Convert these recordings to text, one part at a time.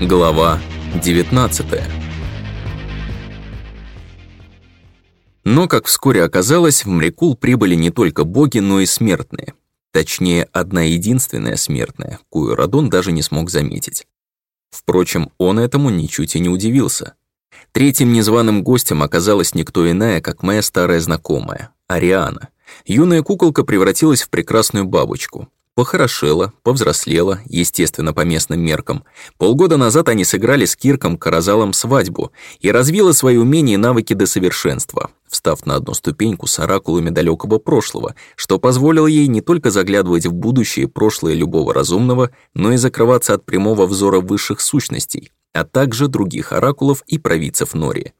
Глава 19 Но, как вскоре оказалось, в Мрикул прибыли не только боги, но и смертные. Точнее, одна единственная смертная, кую Радон даже не смог заметить. Впрочем, он этому ничуть и не удивился. Третьим незваным гостем оказалась никто иная, как моя старая знакомая, Ариана. Юная куколка превратилась в прекрасную бабочку, Похорошела, повзрослела, естественно, по местным меркам. Полгода назад они сыграли с Кирком Каразалом свадьбу и развила свои умения и навыки до совершенства, встав на одну ступеньку с оракулами далекого прошлого, что позволило ей не только заглядывать в будущее и прошлое любого разумного, но и закрываться от прямого взора высших сущностей, а также других оракулов и провидцев Нори.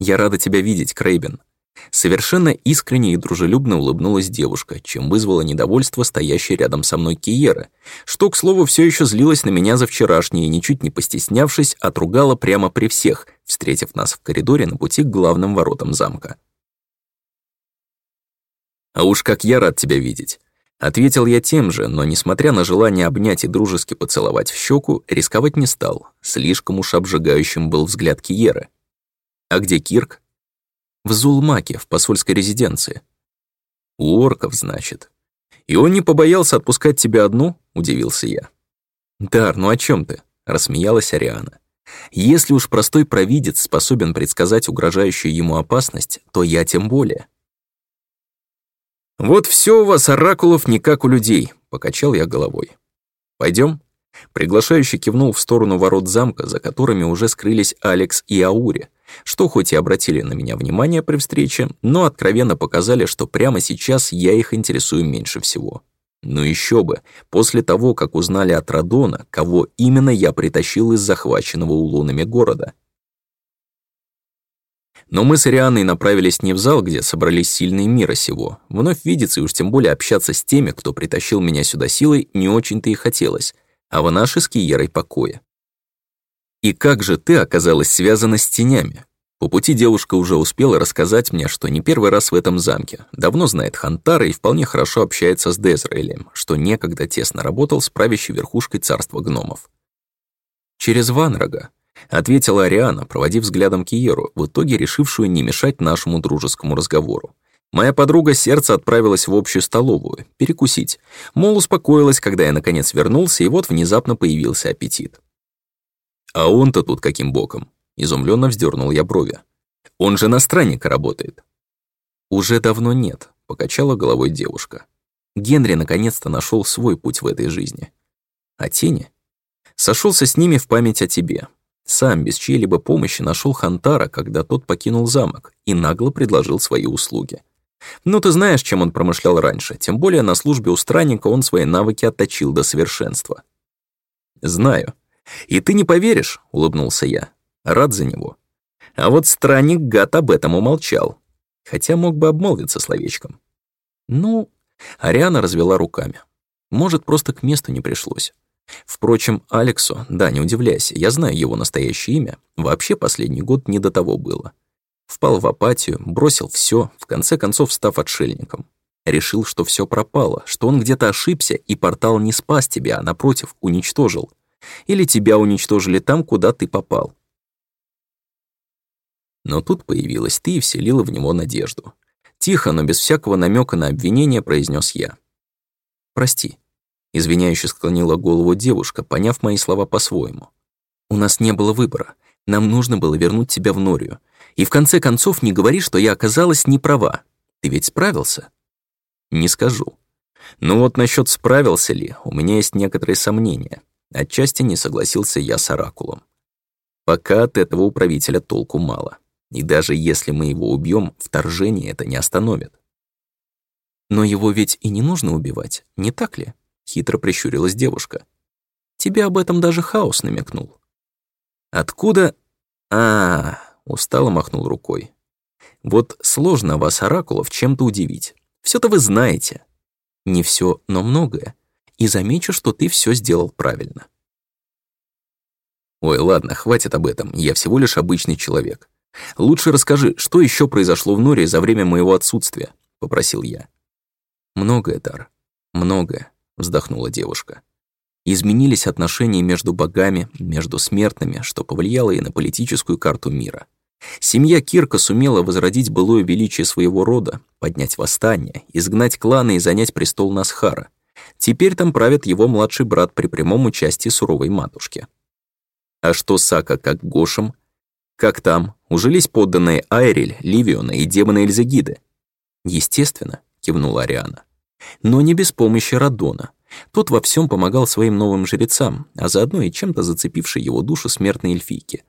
«Я рада тебя видеть, Крейбен», Совершенно искренне и дружелюбно улыбнулась девушка, чем вызвала недовольство стоящей рядом со мной Киера, что, к слову, все еще злилась на меня за вчерашнее и, ничуть не постеснявшись, отругала прямо при всех, встретив нас в коридоре на пути к главным воротам замка. «А уж как я рад тебя видеть!» Ответил я тем же, но, несмотря на желание обнять и дружески поцеловать в щеку, рисковать не стал. Слишком уж обжигающим был взгляд Киера. «А где Кирк?» в Зулмаке, в посольской резиденции. У орков, значит. И он не побоялся отпускать тебя одну, удивился я. Дар, ну о чем ты? Рассмеялась Ариана. Если уж простой провидец способен предсказать угрожающую ему опасность, то я тем более. «Вот все у вас, оракулов, не как у людей», — покачал я головой. «Пойдем?» Приглашающий кивнул в сторону ворот замка, за которыми уже скрылись Алекс и Аури, что хоть и обратили на меня внимание при встрече, но откровенно показали, что прямо сейчас я их интересую меньше всего. Но еще бы, после того, как узнали от Радона, кого именно я притащил из захваченного улонами города. Но мы с Ирианой направились не в зал, где собрались сильные мира сего. Вновь видеться и уж тем более общаться с теми, кто притащил меня сюда силой, не очень-то и хотелось, а в наши с Киерой покоя. «И как же ты оказалась связана с тенями?» По пути девушка уже успела рассказать мне, что не первый раз в этом замке, давно знает Хантара и вполне хорошо общается с Дезраэлем, что некогда тесно работал с правящей верхушкой царства гномов. «Через Ванрога», — ответила Ариана, проводив взглядом Киеру, в итоге решившую не мешать нашему дружескому разговору. Моя подруга сердце отправилась в общую столовую, перекусить. Мол, успокоилась, когда я наконец вернулся, и вот внезапно появился аппетит. А он-то тут каким боком? Изумленно вздернул я брови. «Он же на странника работает». «Уже давно нет», — покачала головой девушка. Генри наконец-то нашел свой путь в этой жизни. А тени? Сошелся с ними в память о тебе. Сам без чьей-либо помощи нашел Хантара, когда тот покинул замок, и нагло предложил свои услуги. Но ты знаешь, чем он промышлял раньше, тем более на службе у странника он свои навыки отточил до совершенства. «Знаю. И ты не поверишь», — улыбнулся я рад за него. А вот странник гад об этом умолчал, хотя мог бы обмолвиться словечком. Ну, Ариана развела руками. Может, просто к месту не пришлось. Впрочем, Алексу, да, не удивляйся, я знаю его настоящее имя, вообще последний год не до того было. Впал в апатию, бросил все, в конце концов став отшельником. Решил, что все пропало, что он где-то ошибся, и портал не спас тебя, а напротив, уничтожил. Или тебя уничтожили там, куда ты попал. Но тут появилась ты и вселила в него надежду. Тихо, но без всякого намека на обвинение произнес я. «Прости», — извиняюще склонила голову девушка, поняв мои слова по-своему. «У нас не было выбора. Нам нужно было вернуть тебя в Норию. И в конце концов не говори, что я оказалась не права. Ты ведь справился?» «Не скажу». «Ну вот насчет справился ли, у меня есть некоторые сомнения. Отчасти не согласился я с Оракулом. Пока от этого управителя толку мало». И даже если мы его убьем, вторжение это не остановит. Но его ведь и не нужно убивать, не так ли? Хитро прищурилась девушка. Тебе об этом даже хаос намекнул. Откуда? А, -а, -а устало махнул рукой. Вот сложно вас, оракулов, чем-то удивить. все то вы знаете. Не все, но многое. И замечу, что ты все сделал правильно. Ой, ладно, хватит об этом, я всего лишь обычный человек. «Лучше расскажи, что еще произошло в Норе за время моего отсутствия?» — попросил я. «Многое, Дар, многое», — вздохнула девушка. Изменились отношения между богами, между смертными, что повлияло и на политическую карту мира. Семья Кирка сумела возродить былое величие своего рода, поднять восстание, изгнать кланы и занять престол Насхара. Теперь там правит его младший брат при прямом участии суровой матушки. А что Сака как Гошем, как там, ужились подданные Айрель, Ливиона и демоны Эльзагиды? Естественно, кивнула Ариана. Но не без помощи Радона. Тот во всем помогал своим новым жрецам, а заодно и чем-то зацепивший его душу смертной эльфийки.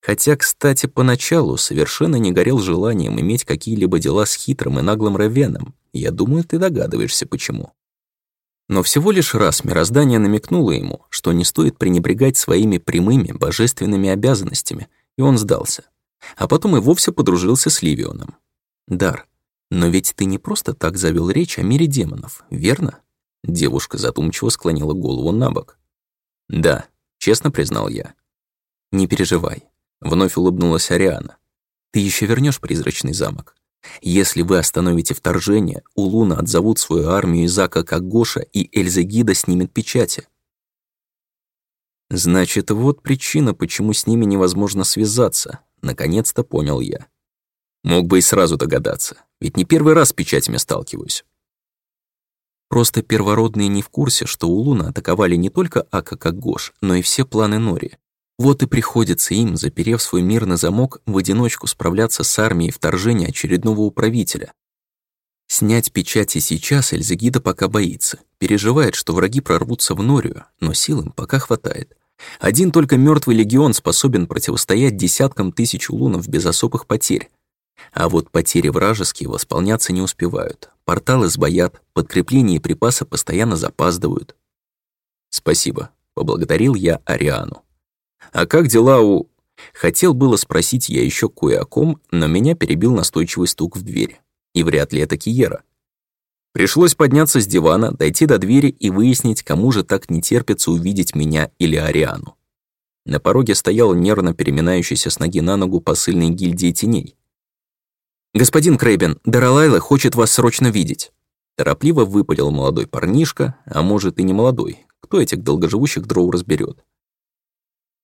Хотя, кстати, поначалу совершенно не горел желанием иметь какие-либо дела с хитрым и наглым Равеном. Я думаю, ты догадываешься, почему. Но всего лишь раз мироздание намекнуло ему, что не стоит пренебрегать своими прямыми божественными обязанностями — и он сдался. А потом и вовсе подружился с Ливионом. Дар, но ведь ты не просто так завел речь о мире демонов, верно? Девушка задумчиво склонила голову на бок. Да, честно признал я. Не переживай. Вновь улыбнулась Ариана. Ты еще вернешь призрачный замок. Если вы остановите вторжение, у Луна отзовут свою армию Изака Кагоша и Эльзагида снимет печати. Значит, вот причина, почему с ними невозможно связаться, наконец-то понял я. Мог бы и сразу догадаться, ведь не первый раз с печатями сталкиваюсь. Просто первородные не в курсе, что у Луна атаковали не только Ака как Гош, но и все планы Нори. Вот и приходится им, заперев свой мир на замок, в одиночку справляться с армией вторжения очередного управителя, Снять печати сейчас Эльзагида пока боится, переживает, что враги прорвутся в Норию, но сил им пока хватает. Один только мертвый легион способен противостоять десяткам тысяч улунов без особых потерь. А вот потери вражеские восполняться не успевают. Порталы сбоят, подкрепления и припасы постоянно запаздывают. «Спасибо», — поблагодарил я Ариану. «А как дела у...» Хотел было спросить я еще кое о ком, но меня перебил настойчивый стук в дверь и вряд ли это Киера. Пришлось подняться с дивана, дойти до двери и выяснить, кому же так не терпится увидеть меня или Ариану. На пороге стоял нервно переминающийся с ноги на ногу посыльный гильдии теней. «Господин Крейбен, Даралайла хочет вас срочно видеть!» Торопливо выпалил молодой парнишка, а может и не молодой, кто этих долгоживущих дроу разберет.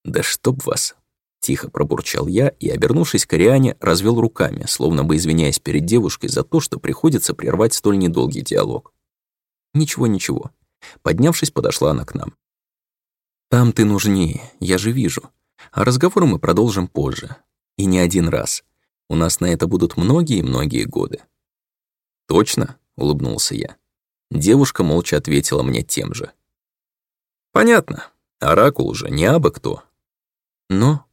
«Да чтоб вас!» — тихо пробурчал я и, обернувшись к Ариане, развел руками, словно бы извиняясь перед девушкой за то, что приходится прервать столь недолгий диалог. «Ничего, ничего». Поднявшись, подошла она к нам. «Там ты нужнее, я же вижу. А разговор мы продолжим позже. И не один раз. У нас на это будут многие-многие годы». «Точно?» — улыбнулся я. Девушка молча ответила мне тем же. «Понятно. Оракул же не абы кто». «Но»,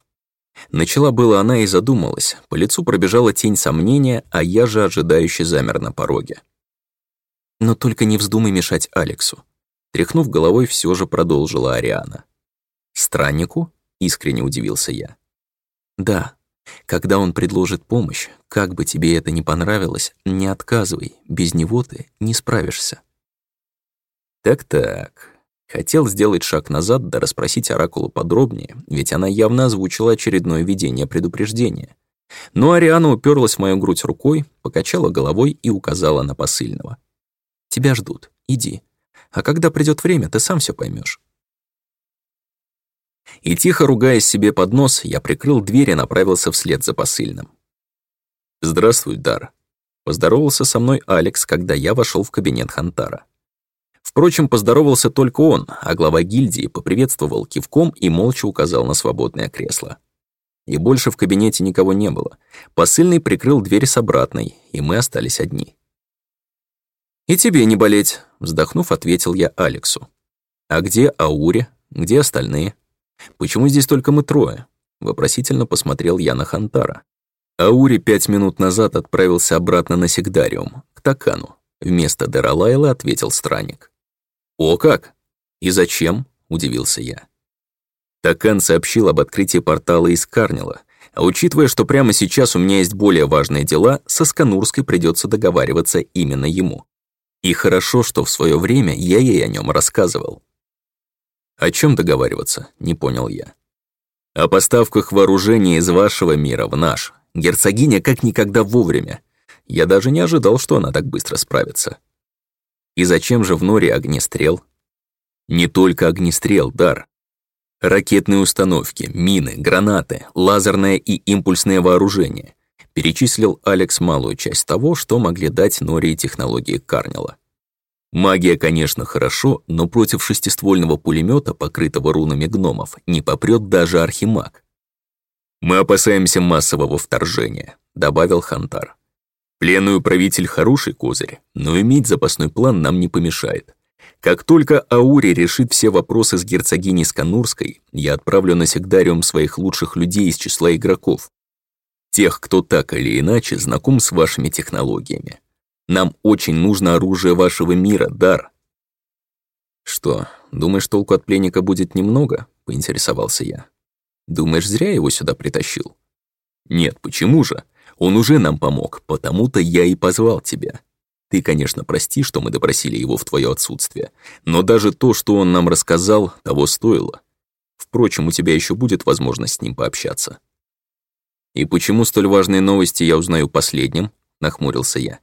Начала было она и задумалась. По лицу пробежала тень сомнения, а я же ожидающе замер на пороге. Но только не вздумай мешать Алексу. Тряхнув головой, все же продолжила Ариана. «Страннику?» — искренне удивился я. «Да. Когда он предложит помощь, как бы тебе это ни понравилось, не отказывай, без него ты не справишься». «Так-так», Хотел сделать шаг назад да расспросить Оракула подробнее, ведь она явно озвучила очередное видение предупреждения. Но Ариана уперлась в мою грудь рукой, покачала головой и указала на посыльного. «Тебя ждут. Иди. А когда придет время, ты сам все поймешь. И тихо ругаясь себе под нос, я прикрыл дверь и направился вслед за посыльным. «Здравствуй, Дар», — поздоровался со мной Алекс, когда я вошел в кабинет Хантара. Впрочем, поздоровался только он, а глава гильдии поприветствовал кивком и молча указал на свободное кресло. И больше в кабинете никого не было. Посыльный прикрыл дверь с обратной, и мы остались одни. «И тебе не болеть», — вздохнув, ответил я Алексу. «А где Ауре? Где остальные? Почему здесь только мы трое?» Вопросительно посмотрел я на Хантара. Аури пять минут назад отправился обратно на Сигдариум, к Такану. Вместо Дералайла ответил странник. «О как! И зачем?» – удивился я. Такан сообщил об открытии портала из Карнила, а учитывая, что прямо сейчас у меня есть более важные дела, со Сканурской придется договариваться именно ему. И хорошо, что в свое время я ей о нем рассказывал. «О чем договариваться?» – не понял я. «О поставках вооружения из вашего мира в наш. Герцогиня как никогда вовремя. Я даже не ожидал, что она так быстро справится». И зачем же в норе огнестрел? Не только огнестрел, дар. Ракетные установки, мины, гранаты, лазерное и импульсное вооружение. Перечислил Алекс малую часть того, что могли дать Нори технологии Карнела. Магия, конечно, хорошо, но против шестиствольного пулемета, покрытого рунами гномов, не попрет даже архимаг. «Мы опасаемся массового вторжения», — добавил Хантар. Пленную правитель хороший козырь, но иметь запасной план нам не помешает. Как только Аури решит все вопросы с герцогиней Сканурской, я отправлю на Сегдариум своих лучших людей из числа игроков. Тех, кто так или иначе знаком с вашими технологиями. Нам очень нужно оружие вашего мира, Дар. Что, думаешь, толку от пленника будет немного? Поинтересовался я. Думаешь, зря его сюда притащил? Нет, почему же? Он уже нам помог, потому-то я и позвал тебя. Ты, конечно, прости, что мы допросили его в твое отсутствие, но даже то, что он нам рассказал, того стоило. Впрочем, у тебя еще будет возможность с ним пообщаться». «И почему столь важные новости я узнаю последним?» — нахмурился я.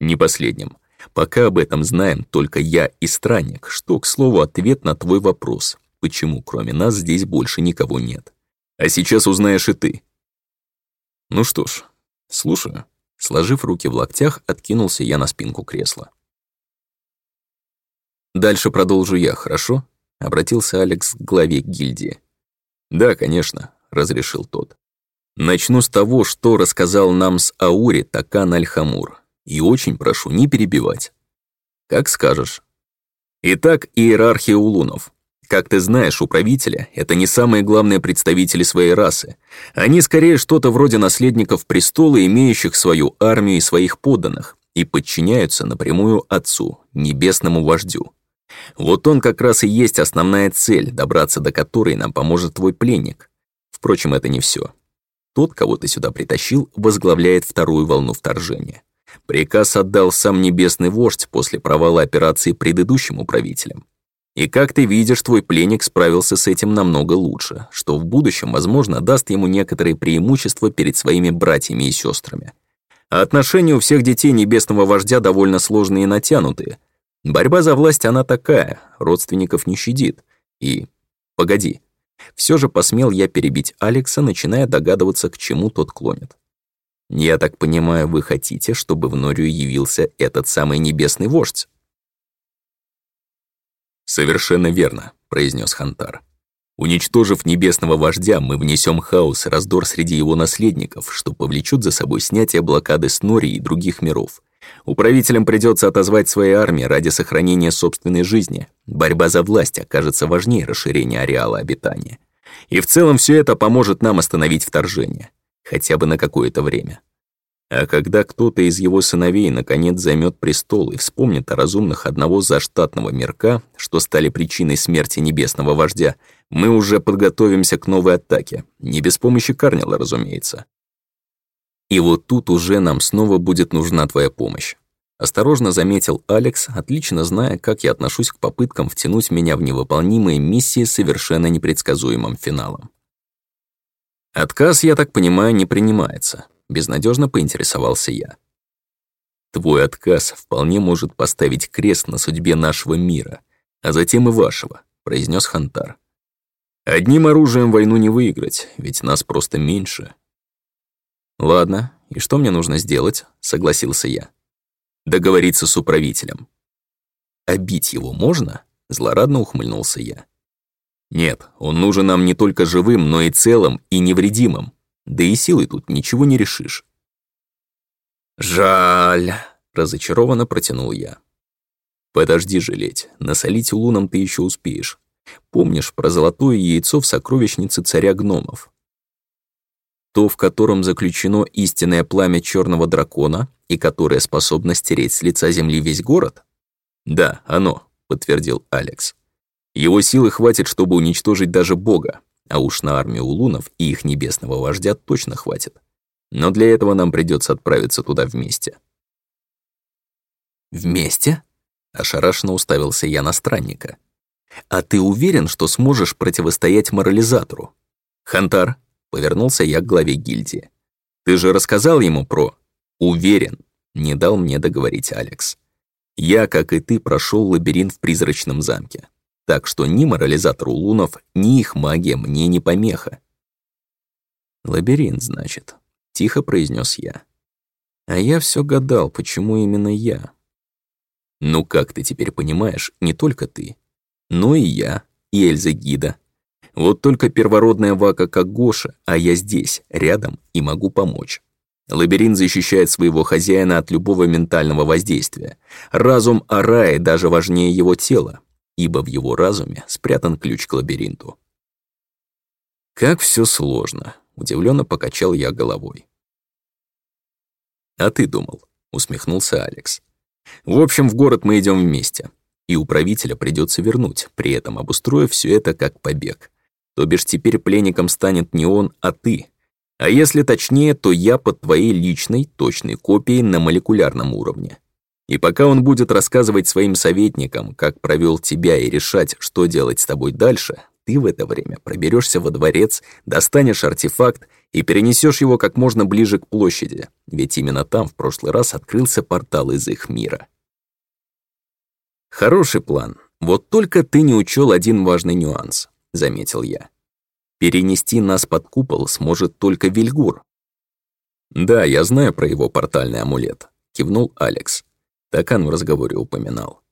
«Не последним. Пока об этом знаем только я и странник, что, к слову, ответ на твой вопрос, почему кроме нас здесь больше никого нет. А сейчас узнаешь и ты». «Ну что ж, «Слушаю». Сложив руки в локтях, откинулся я на спинку кресла. «Дальше продолжу я, хорошо?» — обратился Алекс к главе гильдии. «Да, конечно», — разрешил тот. «Начну с того, что рассказал нам с Аури Такан Альхамур. И очень прошу не перебивать». «Как скажешь». Итак, иерархия улунов. Как ты знаешь, у правителя это не самые главные представители своей расы. Они скорее что-то вроде наследников престола, имеющих свою армию и своих подданных, и подчиняются напрямую отцу, небесному вождю. Вот он как раз и есть основная цель, добраться до которой нам поможет твой пленник. Впрочем, это не все. Тот, кого ты сюда притащил, возглавляет вторую волну вторжения. Приказ отдал сам небесный вождь после провала операции предыдущим управителям. И как ты видишь, твой пленник справился с этим намного лучше, что в будущем, возможно, даст ему некоторые преимущества перед своими братьями и сестрами. А отношения у всех детей небесного вождя довольно сложные и натянутые. Борьба за власть она такая, родственников не щадит. И... Погоди. Все же посмел я перебить Алекса, начиная догадываться, к чему тот клонит. «Я так понимаю, вы хотите, чтобы в Норию явился этот самый небесный вождь?» «Совершенно верно», — произнес Хантар. «Уничтожив небесного вождя, мы внесем хаос и раздор среди его наследников, что повлечет за собой снятие блокады Снори и других миров. Управителям придется отозвать свои армии ради сохранения собственной жизни. Борьба за власть окажется важнее расширения ареала обитания. И в целом все это поможет нам остановить вторжение. Хотя бы на какое-то время. А когда кто-то из его сыновей наконец займет престол и вспомнит о разумных одного заштатного мирка, что стали причиной смерти небесного вождя, мы уже подготовимся к новой атаке. Не без помощи Карнила, разумеется. И вот тут уже нам снова будет нужна твоя помощь. Осторожно заметил Алекс, отлично зная, как я отношусь к попыткам втянуть меня в невыполнимые миссии с совершенно непредсказуемым финалом. Отказ, я так понимаю, не принимается. — безнадежно поинтересовался я. «Твой отказ вполне может поставить крест на судьбе нашего мира, а затем и вашего», — произнес Хантар. «Одним оружием войну не выиграть, ведь нас просто меньше». «Ладно, и что мне нужно сделать?» — согласился я. «Договориться с управителем». «А его можно?» — злорадно ухмыльнулся я. «Нет, он нужен нам не только живым, но и целым и невредимым. Да и силой тут ничего не решишь. «Жаль», — разочарованно протянул я. «Подожди жалеть, насолить луном ты еще успеешь. Помнишь про золотое яйцо в сокровищнице царя гномов? То, в котором заключено истинное пламя черного дракона и которое способно стереть с лица земли весь город?» «Да, оно», — подтвердил Алекс. «Его силы хватит, чтобы уничтожить даже бога, а уж на армию Лунов и их небесного вождя точно хватит. Но для этого нам придется отправиться туда вместе». «Вместе?» — ошарашенно уставился я на странника. «А ты уверен, что сможешь противостоять морализатору?» «Хантар», — повернулся я к главе гильдии. «Ты же рассказал ему про...» «Уверен», — не дал мне договорить Алекс. «Я, как и ты, прошел лабиринт в призрачном замке так что ни морализатору лунов, ни их магия мне не помеха. «Лабиринт, значит», — тихо произнес я. А я все гадал, почему именно я. Ну, как ты теперь понимаешь, не только ты, но и я, и Эльза Гида. Вот только первородная Вака как Гоша, а я здесь, рядом, и могу помочь. Лабиринт защищает своего хозяина от любого ментального воздействия. Разум Араи даже важнее его тела, ибо в его разуме спрятан ключ к лабиринту. «Как все сложно!» — удивленно покачал я головой. «А ты думал?» — усмехнулся Алекс. «В общем, в город мы идем вместе, и управителя придется вернуть, при этом обустроив все это как побег. То бишь теперь пленником станет не он, а ты. А если точнее, то я под твоей личной, точной копией на молекулярном уровне. И пока он будет рассказывать своим советникам, как провел тебя и решать, что делать с тобой дальше, ты в это время проберешься во дворец, достанешь артефакт и перенесешь его как можно ближе к площади, ведь именно там в прошлый раз открылся портал из их мира. Хороший план. Вот только ты не учел один важный нюанс, заметил я. Перенести нас под купол сможет только Вильгур. Да, я знаю про его портальный амулет, кивнул Алекс. Так он в разговоре упоминал.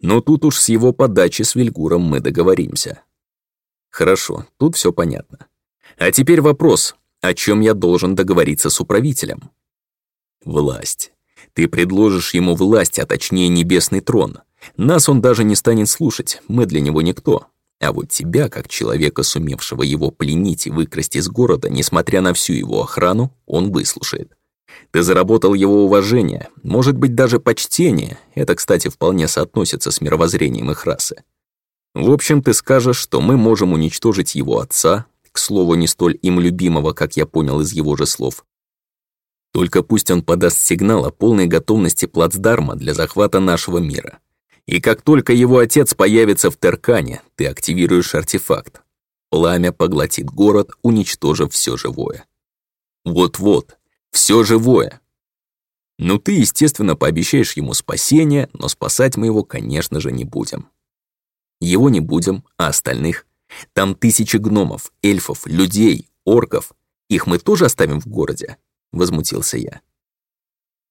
Но тут уж с его подачи с Вильгуром мы договоримся. Хорошо, тут все понятно. А теперь вопрос, о чем я должен договориться с управителем? Власть. Ты предложишь ему власть, а точнее небесный трон. Нас он даже не станет слушать, мы для него никто. А вот тебя, как человека, сумевшего его пленить и выкрасть из города, несмотря на всю его охрану, он выслушает. Ты заработал его уважение, может быть, даже почтение. Это, кстати, вполне соотносится с мировоззрением их расы. В общем, ты скажешь, что мы можем уничтожить его отца, к слову, не столь им любимого, как я понял из его же слов. Только пусть он подаст сигнал о полной готовности плацдарма для захвата нашего мира. И как только его отец появится в Теркане, ты активируешь артефакт. Пламя поглотит город, уничтожив все живое. Вот-вот, все живое. Ну ты, естественно, пообещаешь ему спасение, но спасать мы его, конечно же, не будем. Его не будем, а остальных? Там тысячи гномов, эльфов, людей, орков. Их мы тоже оставим в городе?» — возмутился я.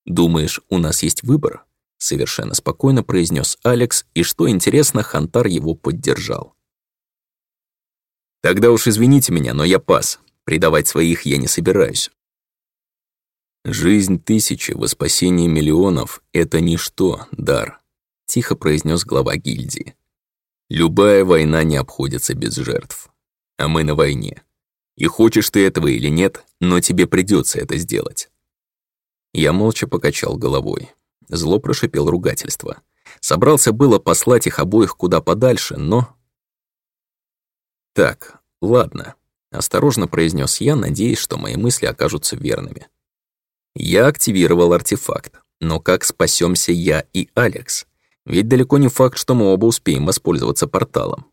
«Думаешь, у нас есть выбор?» — совершенно спокойно произнес Алекс, и, что интересно, Хантар его поддержал. «Тогда уж извините меня, но я пас. Предавать своих я не собираюсь. «Жизнь тысячи во спасении миллионов — это ничто, дар», — тихо произнес глава гильдии. «Любая война не обходится без жертв. А мы на войне. И хочешь ты этого или нет, но тебе придется это сделать». Я молча покачал головой. Зло прошипел ругательство. Собрался было послать их обоих куда подальше, но... «Так, ладно», — осторожно произнес я, надеясь, что мои мысли окажутся верными. Я активировал артефакт, но как спасемся я и Алекс? Ведь далеко не факт, что мы оба успеем воспользоваться порталом.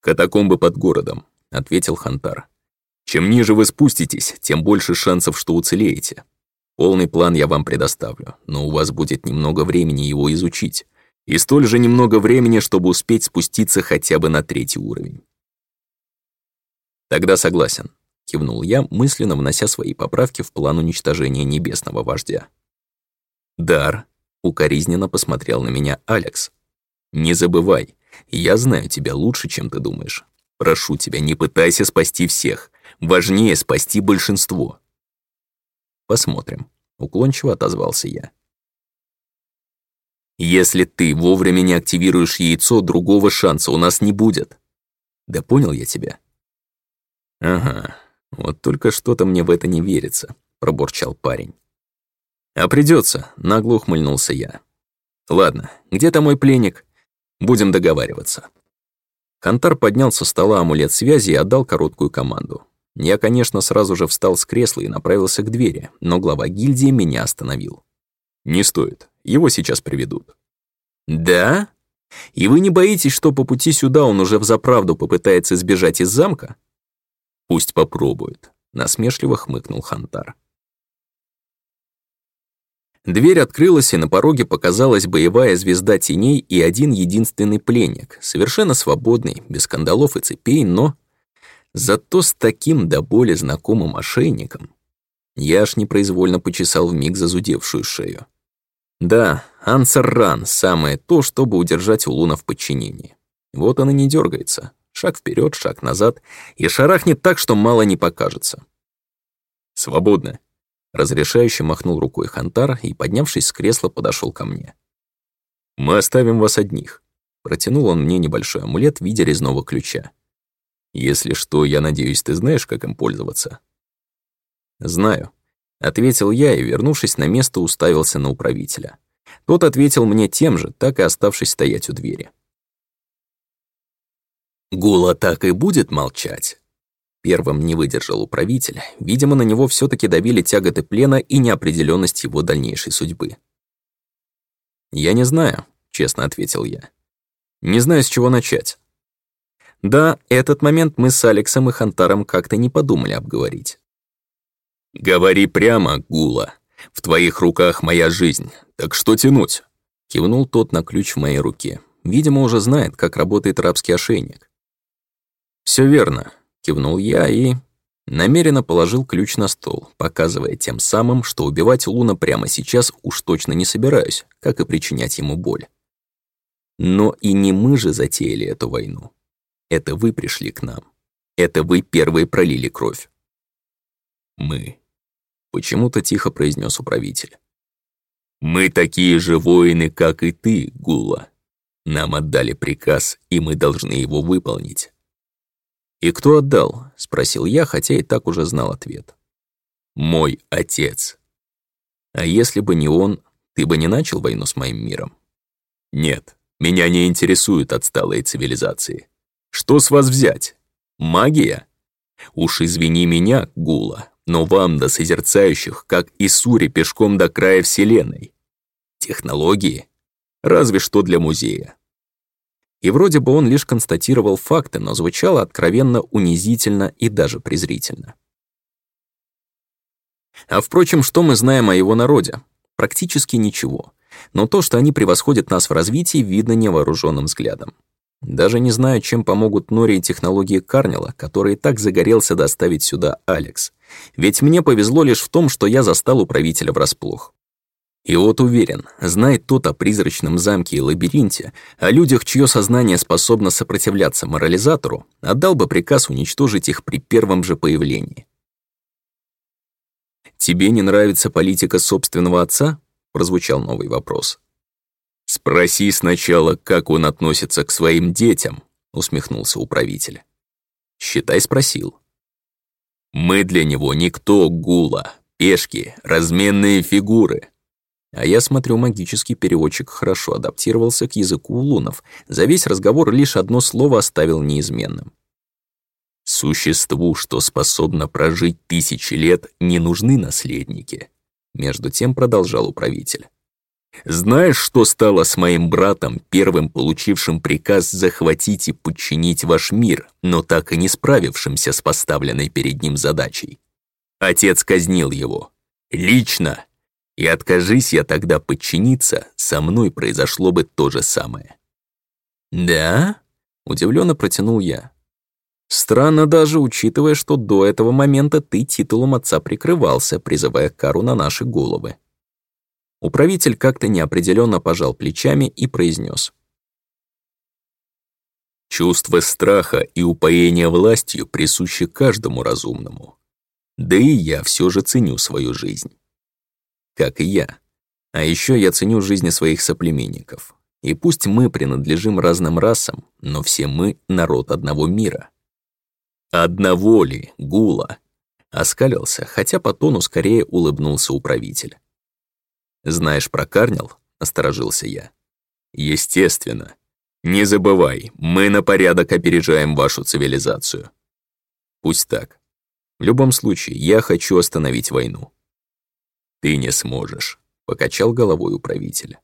«Катакомбы под городом», — ответил Хантар. «Чем ниже вы спуститесь, тем больше шансов, что уцелеете. Полный план я вам предоставлю, но у вас будет немного времени его изучить, и столь же немного времени, чтобы успеть спуститься хотя бы на третий уровень». «Тогда согласен», Кивнул я, мысленно внося свои поправки в план уничтожения небесного вождя. «Дар», — укоризненно посмотрел на меня Алекс. «Не забывай, я знаю тебя лучше, чем ты думаешь. Прошу тебя, не пытайся спасти всех. Важнее спасти большинство». «Посмотрим», — уклончиво отозвался я. «Если ты вовремя не активируешь яйцо, другого шанса у нас не будет». «Да понял я тебя». «Ага, вот только что-то мне в это не верится», — пробурчал парень. «А придется, нагло ухмыльнулся я. «Ладно, где-то мой пленник. Будем договариваться». Хантар поднял со стола амулет связи и отдал короткую команду. Я, конечно, сразу же встал с кресла и направился к двери, но глава гильдии меня остановил. «Не стоит. Его сейчас приведут». «Да? И вы не боитесь, что по пути сюда он уже взаправду попытается сбежать из замка?» Пусть попробует, насмешливо хмыкнул Хантар. Дверь открылась, и на пороге показалась боевая звезда теней и один единственный пленник, совершенно свободный, без кандалов и цепей, но... Зато с таким до боли знакомым ошейником. Я аж непроизвольно почесал вмиг зазудевшую шею. Да, Ансарран — самое то, чтобы удержать Луна в подчинении. Вот она не дергается, Шаг вперед, шаг назад, и шарахнет так, что мало не покажется. «Свободно!» Разрешающе махнул рукой Хантар и, поднявшись с кресла, подошел ко мне. «Мы оставим вас одних», — протянул он мне небольшой амулет в виде резного ключа. «Если что, я надеюсь, ты знаешь, как им пользоваться?» «Знаю», — ответил я и, вернувшись на место, уставился на управителя. Тот ответил мне тем же, так и оставшись стоять у двери. Гула так и будет молчать. Первым не выдержал управитель. Видимо, на него все таки давили тяготы плена и неопределенность его дальнейшей судьбы. «Я не знаю», — честно ответил я. «Не знаю, с чего начать». Да, этот момент мы с Алексом и Хантаром как-то не подумали обговорить. «Говори прямо, Гула. В твоих руках моя жизнь. Так что тянуть?» Кивнул тот на ключ в моей руке. Видимо, уже знает, как работает рабский ошейник. «Все верно», — кивнул я и намеренно положил ключ на стол, показывая тем самым, что убивать Луна прямо сейчас уж точно не собираюсь, как и причинять ему боль. Но и не мы же затеяли эту войну. Это вы пришли к нам. Это вы первые пролили кровь. «Мы», — почему-то тихо произнес управитель. «Мы такие же воины, как и ты, Гула. Нам отдали приказ, и мы должны его выполнить. «И кто отдал?» — спросил я, хотя и так уже знал ответ. «Мой отец». «А если бы не он, ты бы не начал войну с моим миром?» «Нет, меня не интересуют отсталые цивилизации. Что с вас взять? Магия?» «Уж извини меня, Гула, но вам до созерцающих, как и Сури пешком до края Вселенной. Технологии? Разве что для музея. И вроде бы он лишь констатировал факты, но звучало откровенно унизительно и даже презрительно. А впрочем, что мы знаем о его народе? Практически ничего. Но то, что они превосходят нас в развитии, видно невооруженным взглядом. Даже не знаю, чем помогут Нори и технологии Карнила, который так загорелся доставить сюда Алекс. Ведь мне повезло лишь в том, что я застал управителя врасплох. И вот уверен, знает тот о призрачном замке и лабиринте, а о людях, чье сознание способно сопротивляться морализатору, отдал бы приказ уничтожить их при первом же появлении. «Тебе не нравится политика собственного отца?» — прозвучал новый вопрос. «Спроси сначала, как он относится к своим детям», — усмехнулся управитель. «Считай, спросил». «Мы для него никто, гула, пешки, разменные фигуры», а я смотрю, магический переводчик хорошо адаптировался к языку улунов. За весь разговор лишь одно слово оставил неизменным. «Существу, что способно прожить тысячи лет, не нужны наследники», между тем продолжал управитель. «Знаешь, что стало с моим братом, первым получившим приказ захватить и подчинить ваш мир, но так и не справившимся с поставленной перед ним задачей? Отец казнил его. Лично!» И откажись я тогда подчиниться, со мной произошло бы то же самое. «Да?» — удивленно протянул я. «Странно даже, учитывая, что до этого момента ты титулом отца прикрывался, призывая кару на наши головы». Управитель как-то неопределенно пожал плечами и произнес: «Чувство страха и упоения властью присуще каждому разумному. Да и я все же ценю свою жизнь» как и я. А еще я ценю жизни своих соплеменников. И пусть мы принадлежим разным расам, но все мы — народ одного мира. «Одного ли, Гула?» — оскалился, хотя по тону скорее улыбнулся управитель. «Знаешь про Карнил?» — осторожился я. «Естественно. Не забывай, мы на порядок опережаем вашу цивилизацию». «Пусть так. В любом случае, я хочу остановить войну. Ты не сможешь», — покачал головой управитель.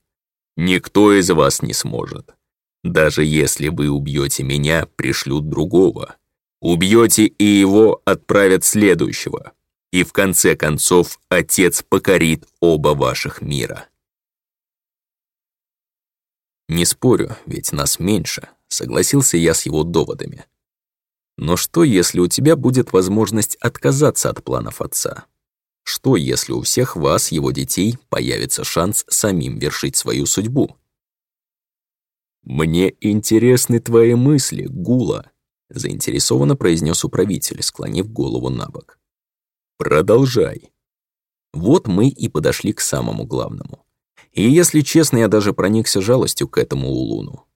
«Никто из вас не сможет. Даже если вы убьете меня, пришлют другого. Убьете и его отправят следующего. И в конце концов отец покорит оба ваших мира». «Не спорю, ведь нас меньше», — согласился я с его доводами. «Но что, если у тебя будет возможность отказаться от планов отца?» что если у всех вас, его детей, появится шанс самим вершить свою судьбу? «Мне интересны твои мысли, Гула», — заинтересованно произнес управитель, склонив голову на бок. «Продолжай». Вот мы и подошли к самому главному. И если честно, я даже проникся жалостью к этому Улуну.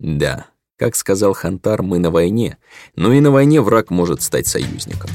Да, как сказал Хантар, мы на войне, но и на войне враг может стать союзником.